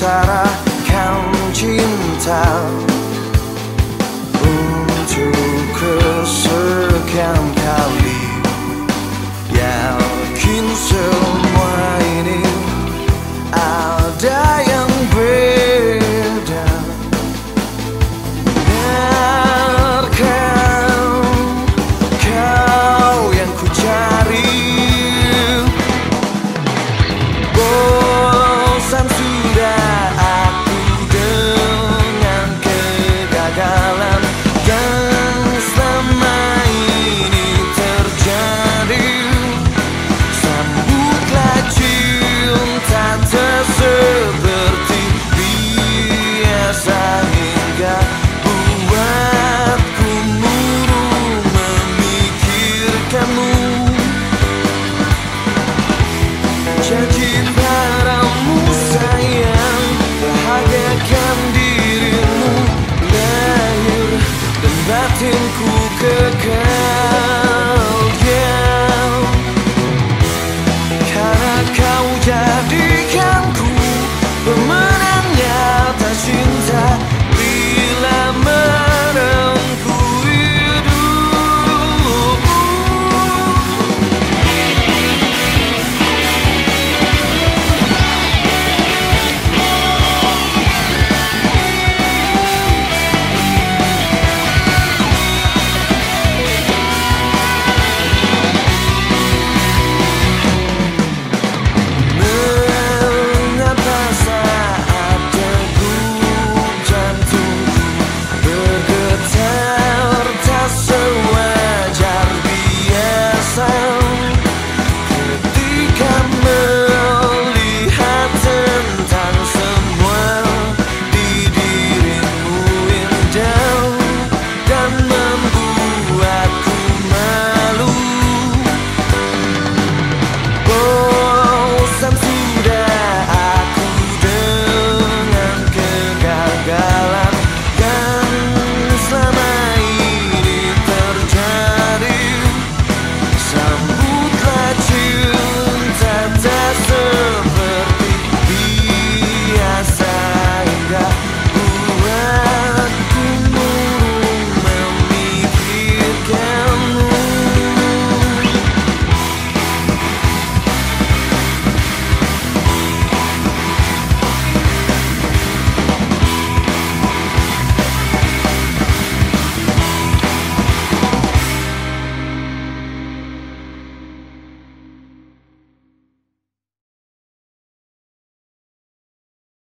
sarahkan cinta Untuk kesekian kali. Yakin semua ini ada yang till